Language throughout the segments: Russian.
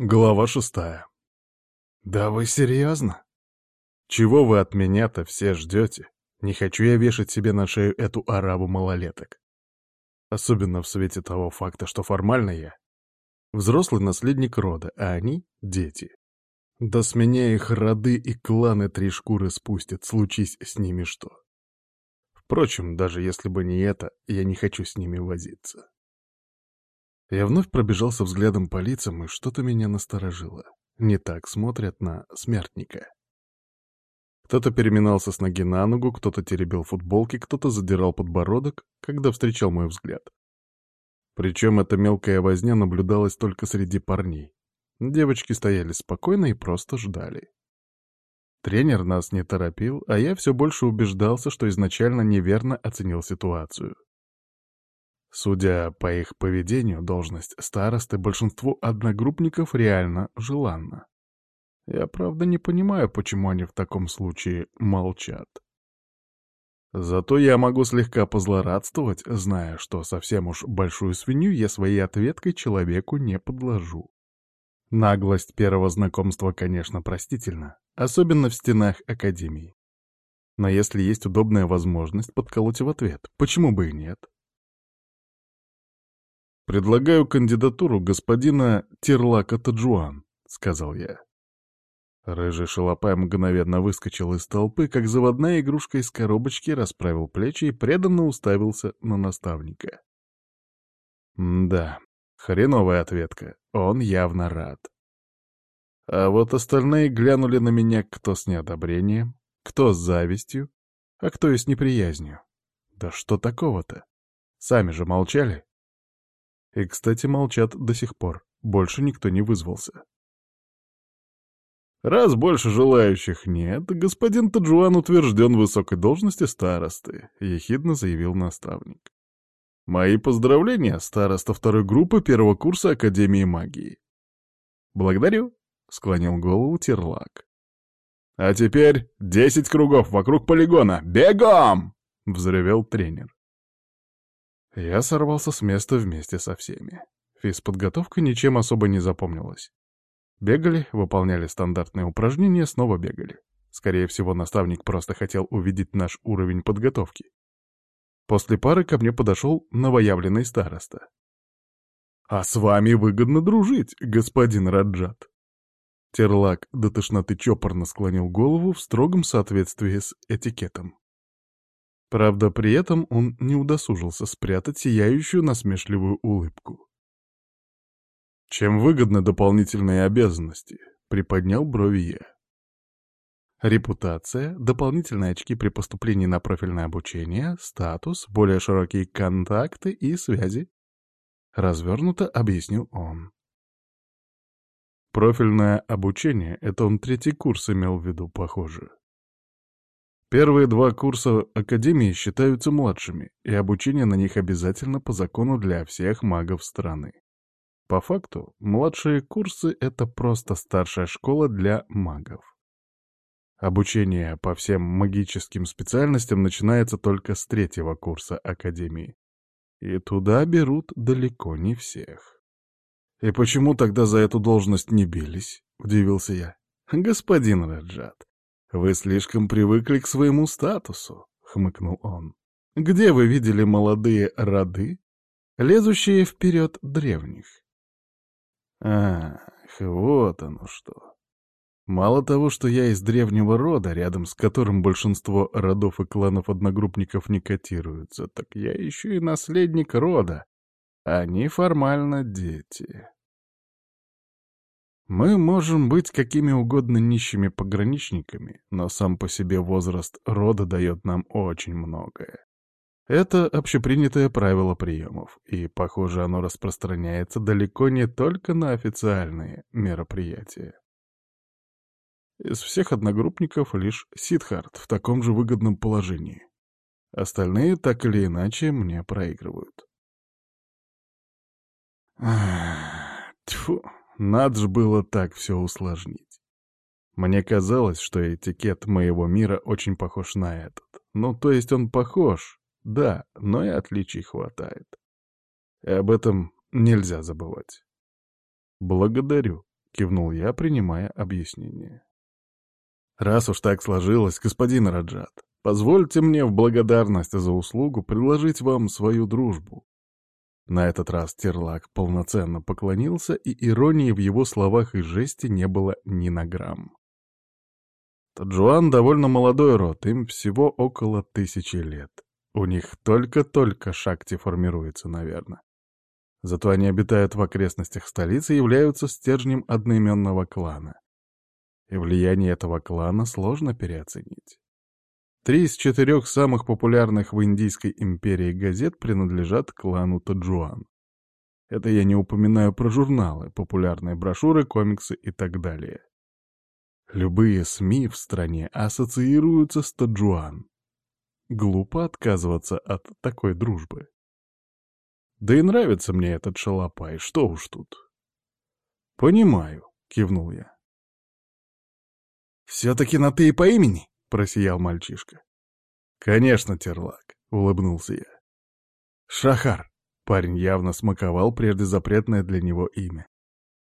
Глава шестая. «Да вы серьезно? Чего вы от меня-то все ждете? Не хочу я вешать себе на шею эту араву малолеток. Особенно в свете того факта, что формально я взрослый наследник рода, а они — дети. Да с меня их роды и кланы три шкуры спустят, случись с ними что. Впрочем, даже если бы не это, я не хочу с ними возиться. Я вновь пробежался взглядом по лицам, и что-то меня насторожило. Не так смотрят на смертника. Кто-то переминался с ноги на ногу, кто-то теребил футболки, кто-то задирал подбородок, когда встречал мой взгляд. Причем эта мелкая возня наблюдалась только среди парней. Девочки стояли спокойно и просто ждали. Тренер нас не торопил, а я все больше убеждался, что изначально неверно оценил ситуацию. Судя по их поведению, должность старосты большинству одногруппников реально желанна. Я, правда, не понимаю, почему они в таком случае молчат. Зато я могу слегка позлорадствовать, зная, что совсем уж большую свинью я своей ответкой человеку не подложу. Наглость первого знакомства, конечно, простительна, особенно в стенах Академии. Но если есть удобная возможность подколоть в ответ, почему бы и нет? «Предлагаю кандидатуру господина Терлака Таджуан», — сказал я. Рыжий шалопай мгновенно выскочил из толпы, как заводная игрушка из коробочки, расправил плечи и преданно уставился на наставника. да, хреновая ответка. Он явно рад. А вот остальные глянули на меня кто с неодобрением, кто с завистью, а кто и с неприязнью. Да что такого-то? Сами же молчали. И, кстати, молчат до сих пор. Больше никто не вызвался. Раз больше желающих нет, господин Таджуан утвержден в высокой должности старосты, — ехидно заявил наставник. Мои поздравления, староста второй группы первого курса Академии магии. Благодарю, — склонил голову Терлак. А теперь десять кругов вокруг полигона. Бегом! — взревел тренер. Я сорвался с места вместе со всеми. Физподготовка ничем особо не запомнилась. Бегали, выполняли стандартные упражнения, снова бегали. Скорее всего, наставник просто хотел увидеть наш уровень подготовки. После пары ко мне подошел новоявленный староста. «А с вами выгодно дружить, господин Раджат!» Терлак до тошноты чопорно склонил голову в строгом соответствии с этикетом. Правда, при этом он не удосужился спрятать сияющую насмешливую улыбку. «Чем выгодны дополнительные обязанности?» — приподнял брови я. Репутация, дополнительные очки при поступлении на профильное обучение, статус, более широкие контакты и связи. Развернуто объяснил он. Профильное обучение — это он третий курс имел в виду, похоже. Первые два курса Академии считаются младшими, и обучение на них обязательно по закону для всех магов страны. По факту, младшие курсы — это просто старшая школа для магов. Обучение по всем магическим специальностям начинается только с третьего курса Академии. И туда берут далеко не всех. «И почему тогда за эту должность не бились?» — удивился я. «Господин Раджат, «Вы слишком привыкли к своему статусу», — хмыкнул он. «Где вы видели молодые роды, лезущие вперед древних?» «Ах, вот оно что. Мало того, что я из древнего рода, рядом с которым большинство родов и кланов одногруппников не котируются, так я еще и наследник рода. Они формально дети. Мы можем быть какими угодно нищими пограничниками, но сам по себе возраст рода дает нам очень многое. Это общепринятое правило приемов, и, похоже, оно распространяется далеко не только на официальные мероприятия. Из всех одногруппников лишь Сидхарт в таком же выгодном положении. Остальные так или иначе мне проигрывают. Тьфу. Надо же было так все усложнить. Мне казалось, что этикет моего мира очень похож на этот. Ну, то есть он похож, да, но и отличий хватает. И об этом нельзя забывать. «Благодарю», — кивнул я, принимая объяснение. «Раз уж так сложилось, господин Раджат, позвольте мне в благодарность за услугу предложить вам свою дружбу». На этот раз Терлак полноценно поклонился, и иронии в его словах и жесте не было ни на грамм. Таджуан довольно молодой род, им всего около тысячи лет. У них только-только шакти формируется, наверное. Зато они обитают в окрестностях столицы и являются стержнем одноименного клана. И влияние этого клана сложно переоценить. Три из четырех самых популярных в Индийской империи газет принадлежат клану Таджуан. Это я не упоминаю про журналы, популярные брошюры, комиксы и так далее. Любые СМИ в стране ассоциируются с Таджуан. Глупо отказываться от такой дружбы. Да и нравится мне этот шалопай, что уж тут. «Понимаю», — кивнул я. «Все-таки на «ты» и по имени?» — просиял мальчишка. «Конечно, Терлак», — улыбнулся я. «Шахар», — парень явно смаковал прежде запретное для него имя.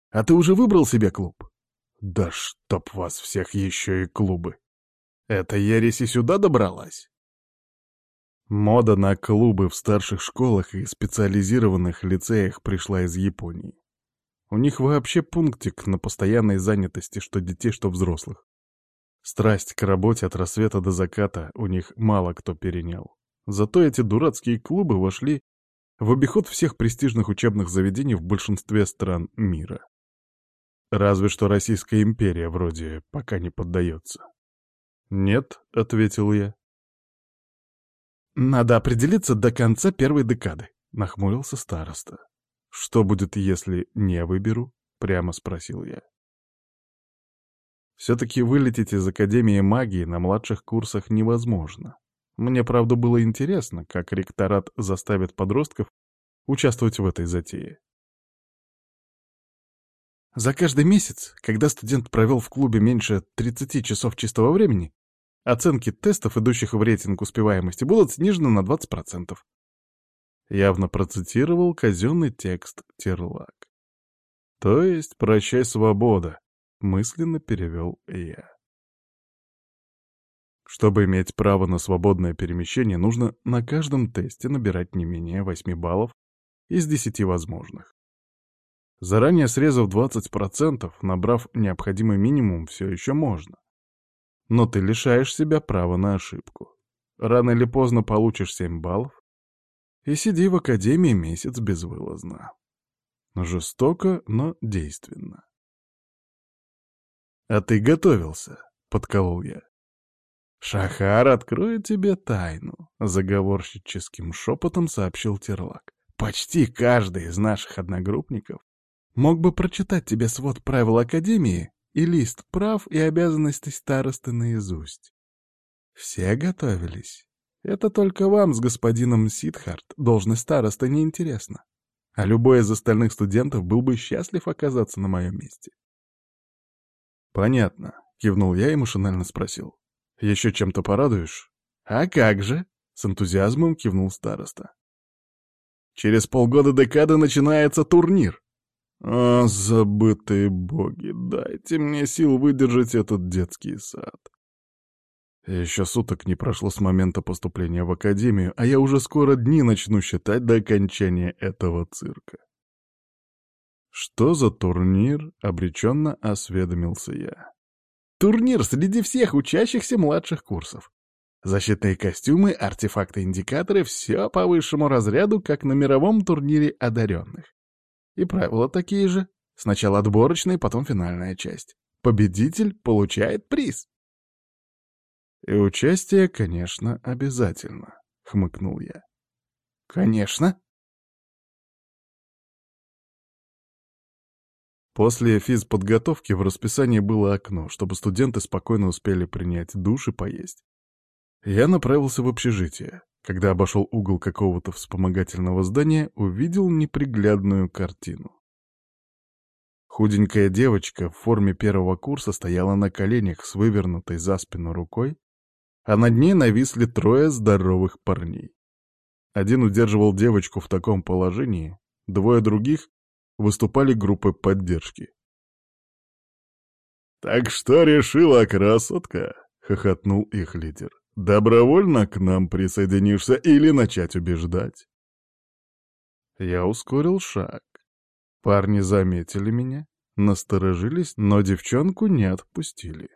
«А ты уже выбрал себе клуб?» Да чтоб вас всех еще и клубы! Эта ересь и сюда добралась? Мода на клубы в старших школах и специализированных лицеях пришла из Японии. У них вообще пунктик на постоянной занятости что детей, что взрослых. Страсть к работе от рассвета до заката у них мало кто перенял. Зато эти дурацкие клубы вошли в обиход всех престижных учебных заведений в большинстве стран мира. Разве что Российская империя вроде пока не поддается. «Нет», — ответил я. «Надо определиться до конца первой декады», — нахмурился староста. «Что будет, если не выберу?» — прямо спросил я. Все-таки вылететь из Академии магии на младших курсах невозможно. Мне, правда, было интересно, как ректорат заставит подростков участвовать в этой затее. За каждый месяц, когда студент провел в клубе меньше 30 часов чистого времени, оценки тестов, идущих в рейтинг успеваемости, будут снижены на 20%. Явно процитировал казенный текст Терлак. То есть «Прощай, свобода», — мысленно перевел я. Чтобы иметь право на свободное перемещение, нужно на каждом тесте набирать не менее 8 баллов из 10 возможных. Заранее срезав 20%, набрав необходимый минимум, все еще можно. Но ты лишаешь себя права на ошибку. Рано или поздно получишь 7 баллов и сиди в академии месяц безвылазно. Жестоко, но действенно. «А ты готовился?» — подколол я. «Шахар откроет тебе тайну», — заговорщическим шепотом сообщил Терлак. «Почти каждый из наших одногруппников Мог бы прочитать тебе свод правил Академии и лист прав и обязанностей старосты наизусть. Все готовились. Это только вам с господином Сидхарт должность староста неинтересна. А любой из остальных студентов был бы счастлив оказаться на моем месте. «Понятно», — кивнул я и машинально спросил. «Еще чем-то порадуешь?» «А как же?» — с энтузиазмом кивнул староста. «Через полгода декады начинается турнир. О, забытые боги, дайте мне сил выдержать этот детский сад. Еще суток не прошло с момента поступления в академию, а я уже скоро дни начну считать до окончания этого цирка. Что за турнир? — обреченно осведомился я. Турнир среди всех учащихся младших курсов. Защитные костюмы, артефакты-индикаторы — все по высшему разряду, как на мировом турнире одаренных. И правила такие же. Сначала отборочная, потом финальная часть. Победитель получает приз. И участие, конечно, обязательно, — хмыкнул я. Конечно. После физподготовки в расписании было окно, чтобы студенты спокойно успели принять душ и поесть. Я направился в общежитие. Когда обошел угол какого-то вспомогательного здания, увидел неприглядную картину. Худенькая девочка в форме первого курса стояла на коленях с вывернутой за спину рукой, а над ней нависли трое здоровых парней. Один удерживал девочку в таком положении, двое других выступали группой поддержки. «Так что решила, красотка?» — хохотнул их лидер. «Добровольно к нам присоединишься или начать убеждать?» Я ускорил шаг. Парни заметили меня, насторожились, но девчонку не отпустили.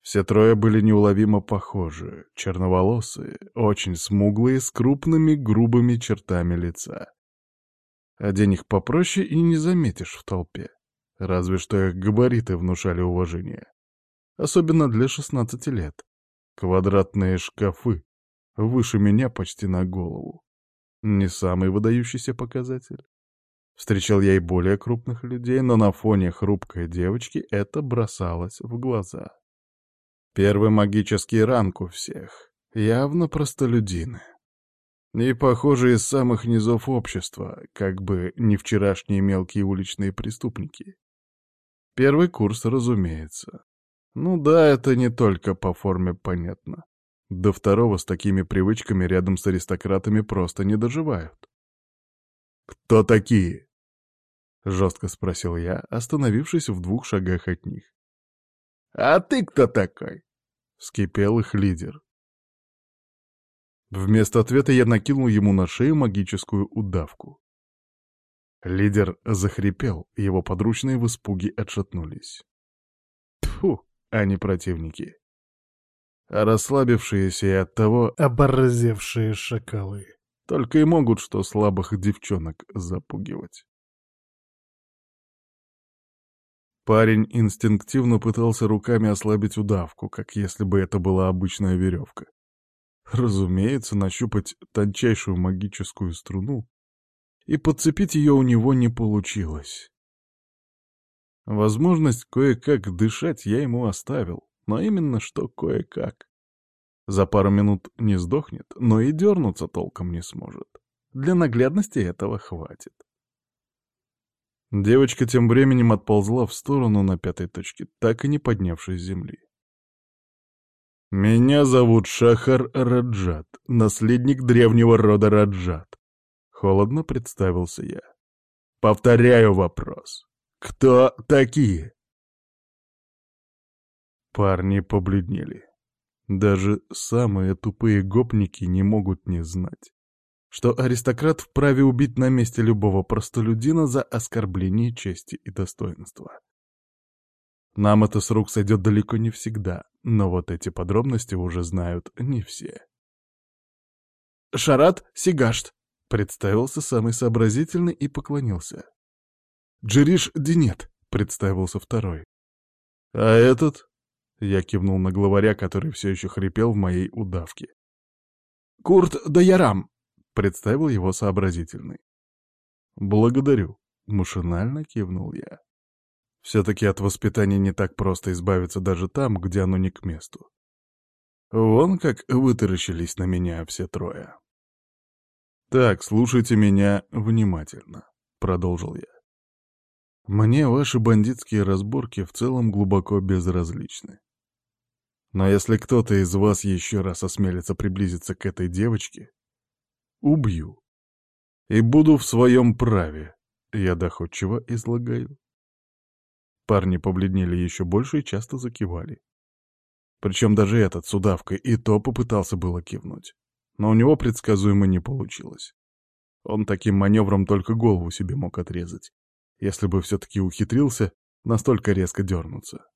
Все трое были неуловимо похожи, черноволосые, очень смуглые, с крупными грубыми чертами лица. Одень их попроще и не заметишь в толпе. Разве что их габариты внушали уважение. Особенно для шестнадцати лет. Квадратные шкафы, выше меня почти на голову. Не самый выдающийся показатель. Встречал я и более крупных людей, но на фоне хрупкой девочки это бросалось в глаза. Первый магический ранг у всех. Явно простолюдины. И, похоже, из самых низов общества, как бы не вчерашние мелкие уличные преступники. Первый курс, разумеется. Ну да, это не только по форме понятно. До второго с такими привычками рядом с аристократами просто не доживают. «Кто такие?» — жестко спросил я, остановившись в двух шагах от них. «А ты кто такой?» — вскипел их лидер. Вместо ответа я накинул ему на шею магическую удавку. Лидер захрипел, его подручные в испуге отшатнулись. Тьфу, они противники. А расслабившиеся и оттого оборзевшие шакалы только и могут что слабых девчонок запугивать. Парень инстинктивно пытался руками ослабить удавку, как если бы это была обычная веревка. Разумеется, нащупать тончайшую магическую струну и подцепить ее у него не получилось. Возможность кое-как дышать я ему оставил, но именно что кое-как. За пару минут не сдохнет, но и дернуться толком не сможет. Для наглядности этого хватит. Девочка тем временем отползла в сторону на пятой точке, так и не поднявшись с земли. «Меня зовут Шахар Раджат, наследник древнего рода Раджат», — холодно представился я. «Повторяю вопрос. Кто такие?» Парни побледнели. Даже самые тупые гопники не могут не знать что аристократ вправе убить на месте любого простолюдина за оскорбление чести и достоинства. Нам это с рук сойдет далеко не всегда, но вот эти подробности уже знают не все. «Шарат Сигашт», — представился самый сообразительный и поклонился. «Джериш Динет», — представился второй. «А этот?» — я кивнул на главаря, который все еще хрипел в моей удавке. «Курт Даярам», Представил его сообразительный. «Благодарю», — машинально кивнул я. Все-таки от воспитания не так просто избавиться даже там, где оно не к месту. Вон как вытаращились на меня все трое. «Так, слушайте меня внимательно», — продолжил я. «Мне ваши бандитские разборки в целом глубоко безразличны. Но если кто-то из вас еще раз осмелится приблизиться к этой девочке, Убью. И буду в своем праве. Я доходчиво излагаю. Парни побледнели еще больше и часто закивали. Причем даже этот с удавкой и то попытался было кивнуть. Но у него предсказуемо не получилось. Он таким маневром только голову себе мог отрезать, если бы все-таки ухитрился настолько резко дернуться.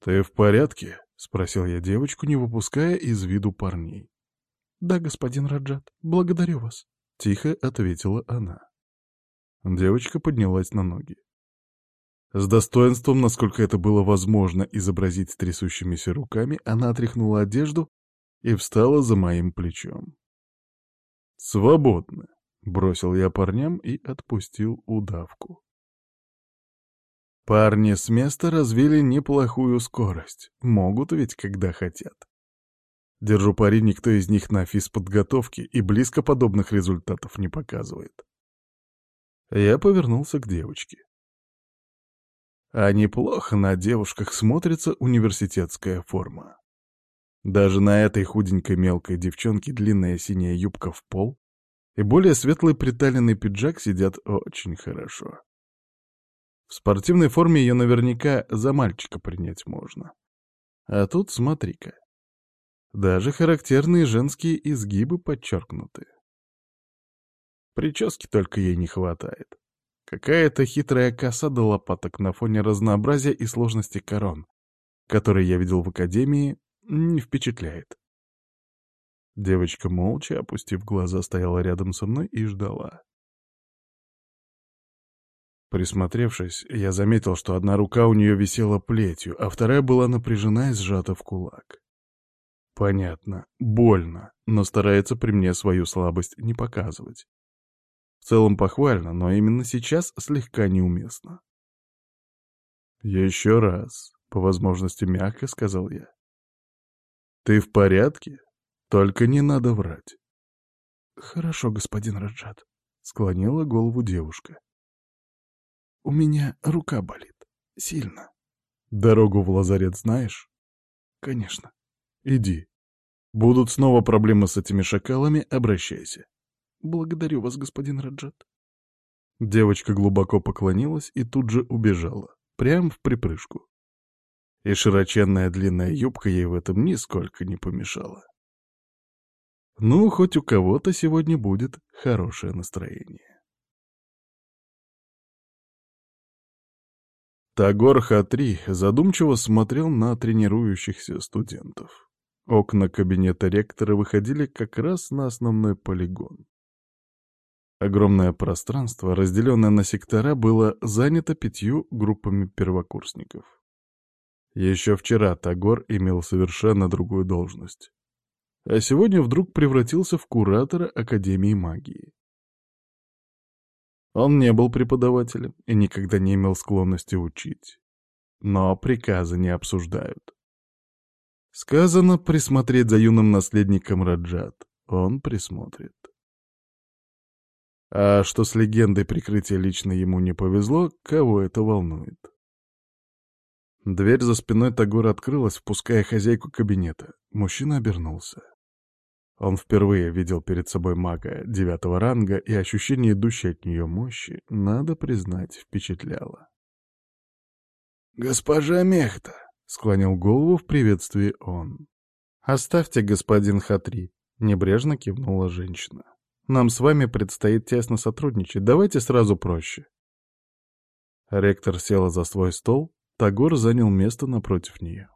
«Ты в порядке?» — спросил я девочку, не выпуская из виду парней. «Да, господин Раджат, благодарю вас», — тихо ответила она. Девочка поднялась на ноги. С достоинством, насколько это было возможно изобразить с трясущимися руками, она отряхнула одежду и встала за моим плечом. «Свободно», — бросил я парням и отпустил удавку. Парни с места развили неплохую скорость, могут ведь, когда хотят. Держу пари, никто из них на физподготовке и близко подобных результатов не показывает. Я повернулся к девочке. А неплохо на девушках смотрится университетская форма. Даже на этой худенькой мелкой девчонке длинная синяя юбка в пол и более светлый приталенный пиджак сидят очень хорошо. В спортивной форме ее наверняка за мальчика принять можно. А тут смотри-ка. Даже характерные женские изгибы подчеркнуты. Прически только ей не хватает. Какая-то хитрая коса до лопаток на фоне разнообразия и сложности корон, которые я видел в академии, не впечатляет. Девочка молча, опустив глаза, стояла рядом со мной и ждала. Присмотревшись, я заметил, что одна рука у нее висела плетью, а вторая была напряжена и сжата в кулак. Понятно, больно, но старается при мне свою слабость не показывать. В целом похвально, но именно сейчас слегка неуместно. «Еще раз», — по возможности мягко сказал я. «Ты в порядке? Только не надо врать». «Хорошо, господин Раджат», — склонила голову девушка. У меня рука болит. Сильно. Дорогу в лазарет знаешь? Конечно. Иди. Будут снова проблемы с этими шакалами, обращайся. Благодарю вас, господин Раджат. Девочка глубоко поклонилась и тут же убежала, прямо в припрыжку. И широченная длинная юбка ей в этом нисколько не помешала. Ну, хоть у кого-то сегодня будет хорошее настроение. Тагор Хатри задумчиво смотрел на тренирующихся студентов. Окна кабинета ректора выходили как раз на основной полигон. Огромное пространство, разделенное на сектора, было занято пятью группами первокурсников. Еще вчера Тагор имел совершенно другую должность. А сегодня вдруг превратился в куратора Академии магии. Он не был преподавателем и никогда не имел склонности учить. Но приказы не обсуждают. Сказано присмотреть за юным наследником Раджат. Он присмотрит. А что с легендой прикрытия лично ему не повезло, кого это волнует? Дверь за спиной Тагора открылась, впуская хозяйку кабинета. Мужчина обернулся. Он впервые видел перед собой мага девятого ранга, и ощущение идущей от нее мощи, надо признать, впечатляло. «Госпожа Мехта!» — склонил голову в приветствии он. «Оставьте, господин Хатри», — небрежно кивнула женщина. «Нам с вами предстоит тесно сотрудничать, давайте сразу проще». Ректор села за свой стол, Тагор занял место напротив нее.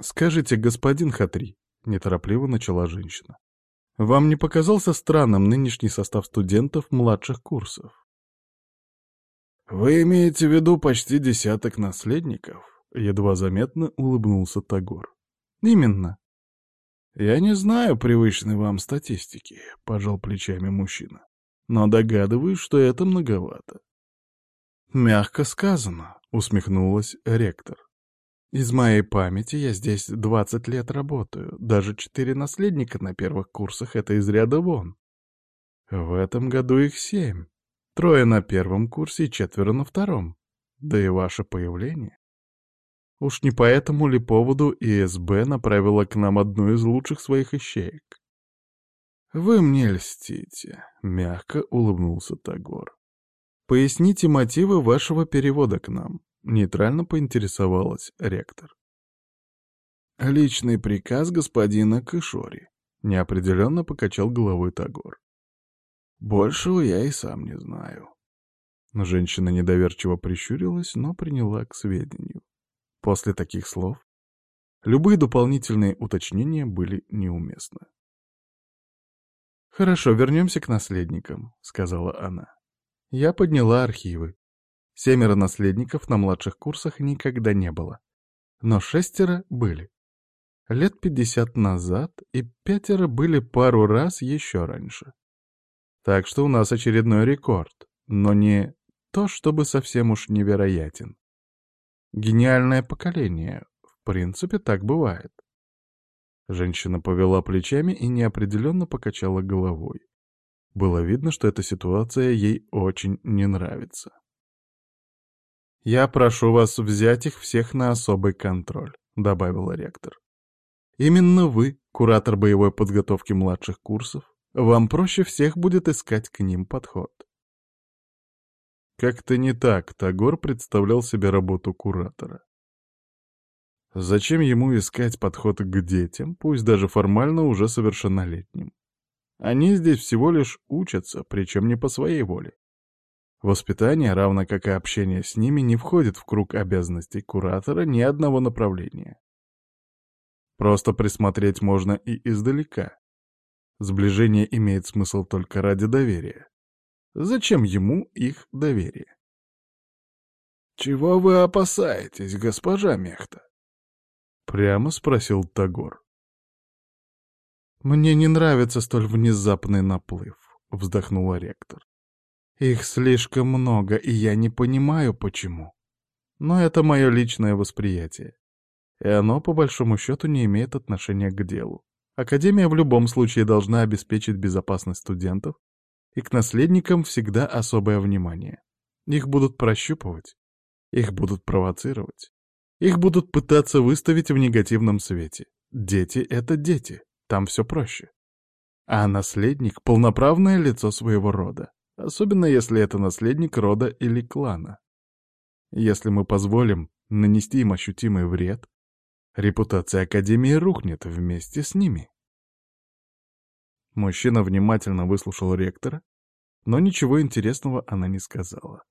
«Скажите, господин Хатри, — неторопливо начала женщина. «Вам не показался странным нынешний состав студентов младших курсов?» «Вы имеете в виду почти десяток наследников?» — едва заметно улыбнулся Тагор. «Именно». «Я не знаю привычной вам статистики», — пожал плечами мужчина. «Но догадываюсь, что это многовато». «Мягко сказано», — усмехнулась ректор. Из моей памяти я здесь 20 лет работаю. Даже четыре наследника на первых курсах — это из ряда вон. В этом году их семь. Трое на первом курсе и четверо на втором. Да и ваше появление. Уж не по этому ли поводу ИСБ направила к нам одну из лучших своих ищеек? «Вы мне льстите», — мягко улыбнулся Тагор. «Поясните мотивы вашего перевода к нам. Нейтрально поинтересовалась ректор. «Личный приказ господина Кышори», — неопределенно покачал головой Тагор. «Большего я и сам не знаю». Женщина недоверчиво прищурилась, но приняла к сведению. После таких слов любые дополнительные уточнения были неуместны. «Хорошо, вернемся к наследникам», — сказала она. «Я подняла архивы. Семеро наследников на младших курсах никогда не было. Но шестеро были. Лет пятьдесят назад и пятеро были пару раз еще раньше. Так что у нас очередной рекорд, но не то, чтобы совсем уж невероятен. Гениальное поколение. В принципе, так бывает. Женщина повела плечами и неопределенно покачала головой. Было видно, что эта ситуация ей очень не нравится. «Я прошу вас взять их всех на особый контроль», — добавила ректор. «Именно вы, куратор боевой подготовки младших курсов, вам проще всех будет искать к ним подход». Как-то не так Тагор представлял себе работу куратора. Зачем ему искать подход к детям, пусть даже формально уже совершеннолетним? Они здесь всего лишь учатся, причем не по своей воле. Воспитание, равно как и общение с ними, не входит в круг обязанностей куратора ни одного направления. Просто присмотреть можно и издалека. Сближение имеет смысл только ради доверия. Зачем ему их доверие? «Чего вы опасаетесь, госпожа Мехта?» — прямо спросил Тагор. «Мне не нравится столь внезапный наплыв», — вздохнула ректор. «Их слишком много, и я не понимаю, почему. Но это мое личное восприятие. И оно, по большому счету, не имеет отношения к делу. Академия в любом случае должна обеспечить безопасность студентов, и к наследникам всегда особое внимание. Их будут прощупывать, их будут провоцировать, их будут пытаться выставить в негативном свете. Дети — это дети, там все проще. А наследник — полноправное лицо своего рода, особенно если это наследник рода или клана. Если мы позволим нанести им ощутимый вред, репутация Академии рухнет вместе с ними. Мужчина внимательно выслушал ректора, но ничего интересного она не сказала.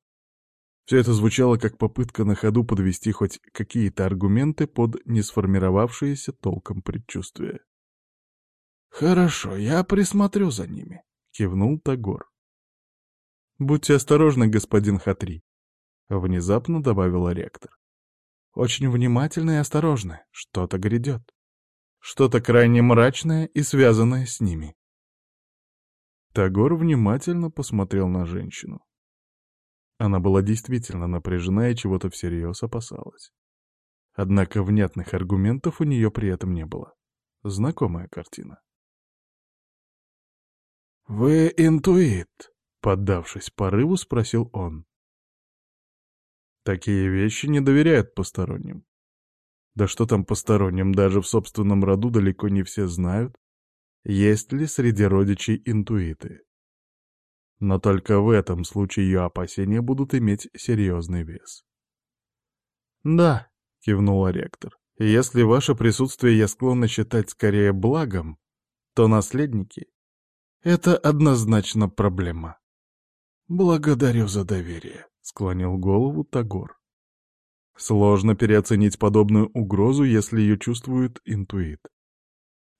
Все это звучало как попытка на ходу подвести хоть какие-то аргументы под несформировавшиеся толком предчувствия. «Хорошо, я присмотрю за ними», — кивнул Тагор. «Будьте осторожны, господин Хатри», — внезапно добавила ректор. «Очень внимательны и осторожны, что-то грядет. Что-то крайне мрачное и связанное с ними». Тагор внимательно посмотрел на женщину. Она была действительно напряжена и чего-то всерьез опасалась. Однако внятных аргументов у нее при этом не было. Знакомая картина. «Вы интуит?» — поддавшись порыву, спросил он. Такие вещи не доверяют посторонним. Да что там посторонним, даже в собственном роду далеко не все знают, есть ли среди родичей интуиты. Но только в этом случае ее опасения будут иметь серьезный вес. «Да», — кивнула ректор, — «если ваше присутствие я склонна считать скорее благом, то наследники это однозначно проблема. «Благодарю за доверие», — склонил голову Тагор. Сложно переоценить подобную угрозу, если ее чувствует интуит.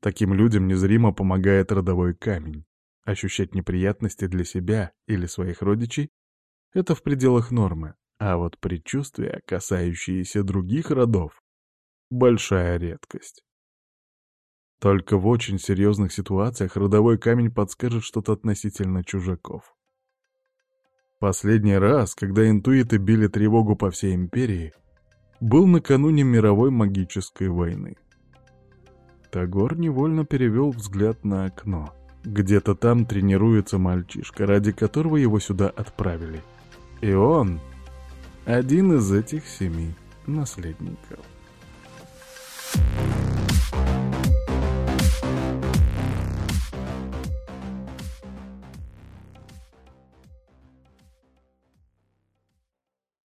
Таким людям незримо помогает родовой камень. Ощущать неприятности для себя или своих родичей — это в пределах нормы, а вот предчувствия, касающиеся других родов — большая редкость. Только в очень серьезных ситуациях родовой камень подскажет что-то относительно чужаков. Последний раз, когда интуиты били тревогу по всей империи, был накануне мировой магической войны. Тагор невольно перевел взгляд на окно. Где-то там тренируется мальчишка, ради которого его сюда отправили. И он один из этих семи наследников. Thank you.